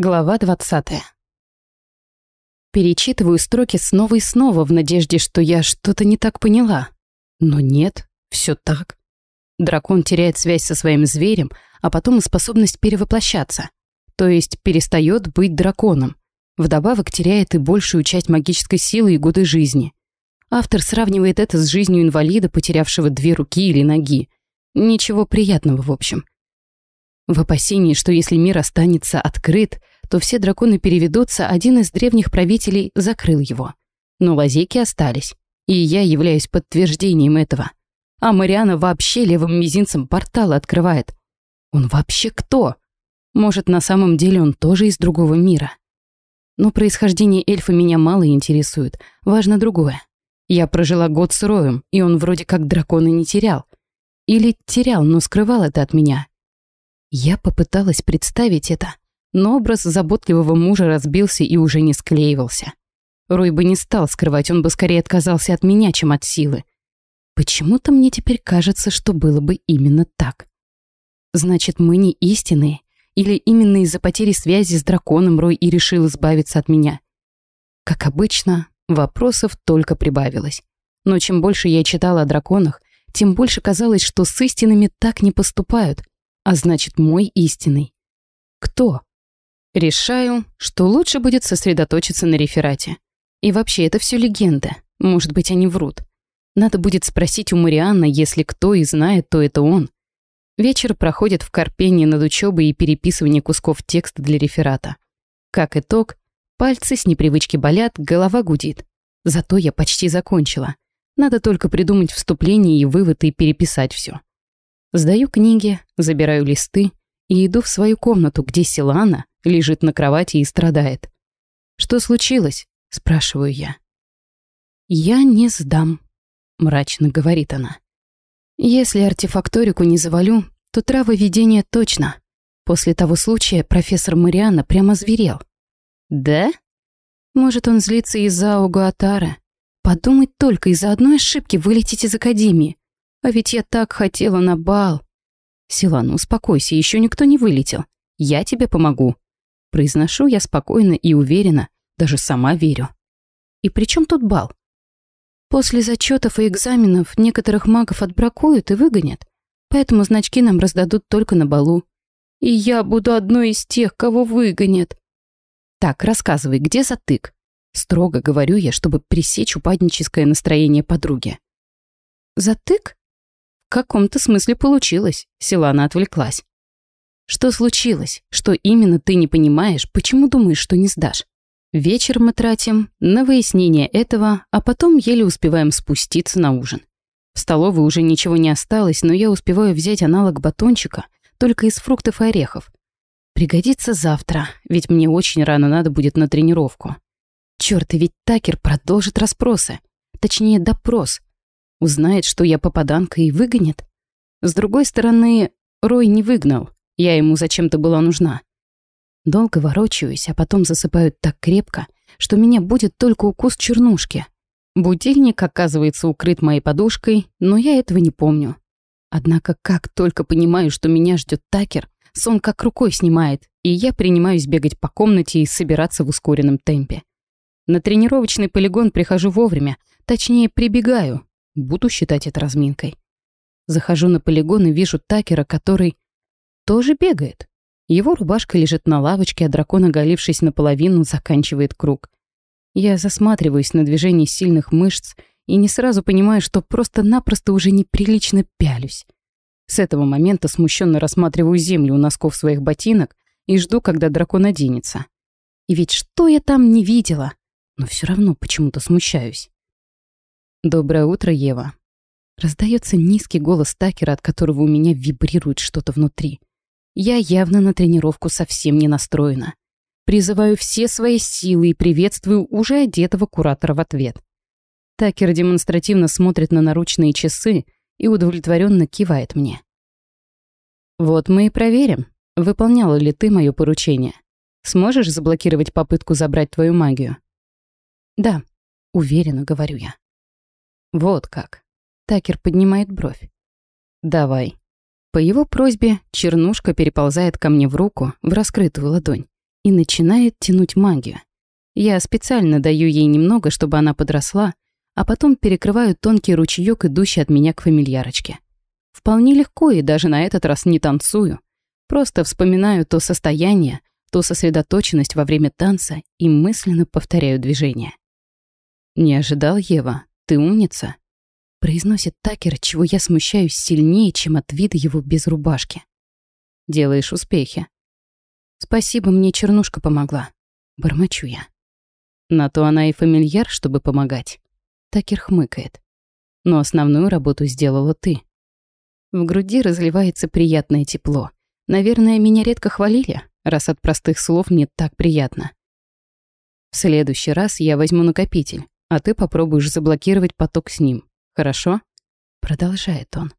Глава 20. Перечитываю строки снова и снова в надежде, что я что-то не так поняла. Но нет, все так. Дракон теряет связь со своим зверем, а потом и способность перевоплощаться. То есть перестает быть драконом. Вдобавок теряет и большую часть магической силы и годы жизни. Автор сравнивает это с жизнью инвалида, потерявшего две руки или ноги. Ничего приятного, в общем. В опасении, что если мир останется открыт, то все драконы переведутся, один из древних правителей закрыл его. Но лазейки остались, и я являюсь подтверждением этого. А Мариана вообще левым мизинцем порталы открывает. Он вообще кто? Может, на самом деле он тоже из другого мира? Но происхождение эльфа меня мало интересует, важно другое. Я прожила год с Роем, и он вроде как дракона не терял. Или терял, но скрывал это от меня. Я попыталась представить это, но образ заботливого мужа разбился и уже не склеивался. Рой бы не стал скрывать, он бы скорее отказался от меня, чем от силы. Почему-то мне теперь кажется, что было бы именно так. Значит, мы не истинные, или именно из-за потери связи с драконом Рой и решил избавиться от меня. Как обычно, вопросов только прибавилось. Но чем больше я читала о драконах, тем больше казалось, что с истинными так не поступают — а значит, мой истинный. Кто? Решаю, что лучше будет сосредоточиться на реферате. И вообще, это все легенда. Может быть, они врут. Надо будет спросить у Марианны, если кто и знает, то это он. Вечер проходит в корпении над учебой и переписывании кусков текста для реферата. Как итог, пальцы с непривычки болят, голова гудит. Зато я почти закончила. Надо только придумать вступление и вывод и переписать все. Сдаю книги, забираю листы и иду в свою комнату, где Силана лежит на кровати и страдает. «Что случилось?» — спрашиваю я. «Я не сдам», — мрачно говорит она. «Если артефакторику не завалю, то травоведение точно. После того случая профессор Мариана прямо зверел». «Да?» «Может, он злится из-за Аугуатара. Подумать только, из-за одной ошибки вылететь из Академии. А ведь я так хотела на бал. Силана, успокойся, еще никто не вылетел. Я тебе помогу. Произношу я спокойно и уверенно, даже сама верю. И при чем тут бал? После зачетов и экзаменов некоторых магов отбракуют и выгонят, поэтому значки нам раздадут только на балу. И я буду одной из тех, кого выгонят. Так, рассказывай, где затык? Строго говорю я, чтобы пресечь упадническое настроение подруги. Затык? Каком-то смысле получилось. Силана отвлеклась. Что случилось? Что именно ты не понимаешь? Почему думаешь, что не сдашь? Вечер мы тратим на выяснение этого, а потом еле успеваем спуститься на ужин. В столовой уже ничего не осталось, но я успеваю взять аналог батончика, только из фруктов и орехов. Пригодится завтра, ведь мне очень рано надо будет на тренировку. Чёрт, и ведь Такер продолжит расспросы. Точнее, допрос. Узнает, что я попаданка и выгонит. С другой стороны, Рой не выгнал. Я ему зачем-то была нужна. Долго ворочаюсь, а потом засыпаю так крепко, что меня будет только укус чернушки. Будильник оказывается укрыт моей подушкой, но я этого не помню. Однако как только понимаю, что меня ждет Такер, сон как рукой снимает, и я принимаюсь бегать по комнате и собираться в ускоренном темпе. На тренировочный полигон прихожу вовремя, точнее, прибегаю, Буду считать это разминкой. Захожу на полигон и вижу Такера, который тоже бегает. Его рубашка лежит на лавочке, а дракон, оголившись наполовину, заканчивает круг. Я засматриваюсь на движение сильных мышц и не сразу понимаю, что просто-напросто уже неприлично пялюсь. С этого момента смущенно рассматриваю землю у носков своих ботинок и жду, когда дракон оденется. И ведь что я там не видела? Но все равно почему-то смущаюсь. «Доброе утро, Ева». Раздается низкий голос Такера, от которого у меня вибрирует что-то внутри. Я явно на тренировку совсем не настроена. Призываю все свои силы и приветствую уже одетого куратора в ответ. Такер демонстративно смотрит на наручные часы и удовлетворенно кивает мне. «Вот мы и проверим, выполняла ли ты мое поручение. Сможешь заблокировать попытку забрать твою магию?» «Да», — уверенно говорю я. Вот как. Такер поднимает бровь. Давай. По его просьбе чернушка переползает ко мне в руку, в раскрытую ладонь. и начинает тянуть магию. Я специально даю ей немного, чтобы она подросла, а потом перекрываю тонкий ручеёк, идущий от меня к фамильярочке. Вполне легко и даже на этот раз не танцую. Просто вспоминаю то состояние, то сосредоточенность во время танца и мысленно повторяю движение. «Не ожидал, Ева, ты умница», — произносит Такер, чего я смущаюсь сильнее, чем от вида его без рубашки. «Делаешь успехи». «Спасибо, мне чернушка помогла», — бормочу я. На то она и фамильяр, чтобы помогать. Такер хмыкает. Но основную работу сделала ты. В груди разливается приятное тепло. Наверное, меня редко хвалили, раз от простых слов мне так приятно. В следующий раз я возьму накопитель, а ты попробуешь заблокировать поток с ним. Хорошо? Продолжает он.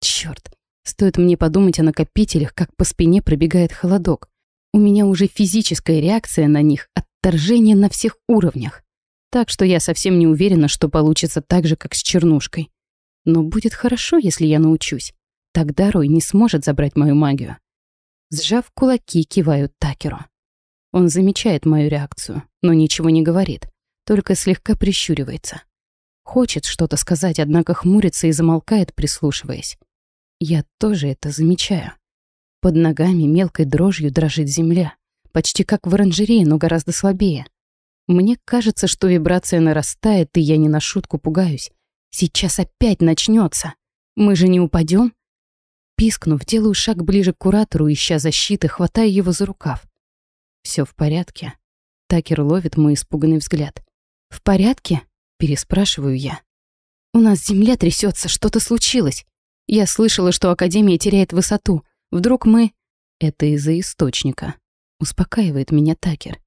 Чёрт, стоит мне подумать о накопителях, как по спине пробегает холодок. У меня уже физическая реакция на них, отторжение на всех уровнях. Так что я совсем не уверена, что получится так же, как с чернушкой. Но будет хорошо, если я научусь. Тогда Рой не сможет забрать мою магию. Сжав кулаки, киваю Такеру. Он замечает мою реакцию, но ничего не говорит, только слегка прищуривается. Хочет что-то сказать, однако хмурится и замолкает, прислушиваясь. Я тоже это замечаю. Под ногами мелкой дрожью дрожит земля, почти как в оранжерее, но гораздо слабее. Мне кажется, что вибрация нарастает, и я не на шутку пугаюсь. Сейчас опять начнется. Мы же не упадем? Пискнув, делаю шаг ближе к куратору, ища защиты, хватая его за рукав. Все в порядке. Такер ловит мой испуганный взгляд. «В порядке?» — переспрашиваю я. «У нас земля трясется, что-то случилось. Я слышала, что Академия теряет высоту. Вдруг мы...» «Это из-за источника», — успокаивает меня Такер.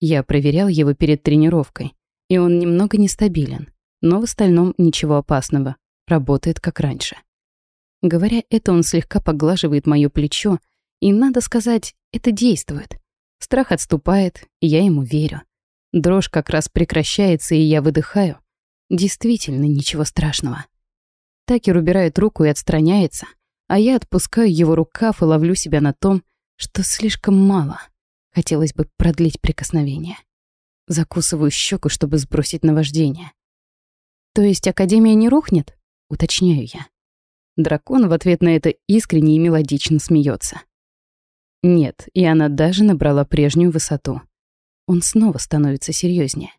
Я проверял его перед тренировкой, и он немного нестабилен, но в остальном ничего опасного, работает как раньше. Говоря это, он слегка поглаживает моё плечо, и, надо сказать, это действует. Страх отступает, и я ему верю. Дрожь как раз прекращается, и я выдыхаю. Действительно, ничего страшного. Такер убирает руку и отстраняется, а я отпускаю его рукав и ловлю себя на том, что слишком мало. Хотелось бы продлить прикосновение. Закусываю щеку, чтобы сбросить наваждение. «То есть Академия не рухнет?» — уточняю я. Дракон в ответ на это искренне и мелодично смеется. Нет, и она даже набрала прежнюю высоту. Он снова становится серьезнее.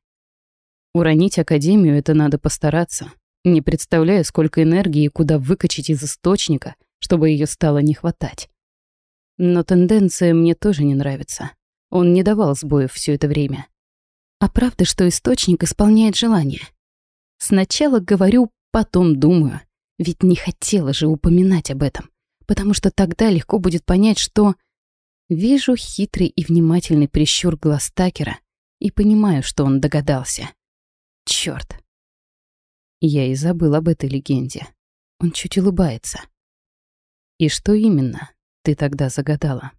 Уронить Академию — это надо постараться. Не представляю, сколько энергии куда выкачать из источника, чтобы ее стало не хватать. Но тенденция мне тоже не нравится. Он не давал сбоев все это время. А правда, что источник исполняет желание? Сначала говорю, потом думаю. Ведь не хотела же упоминать об этом, потому что тогда легко будет понять, что... Вижу хитрый и внимательный прищур глаз Такера и понимаю, что он догадался. Чёрт. Я и забыл об этой легенде. Он чуть улыбается. И что именно ты тогда загадала?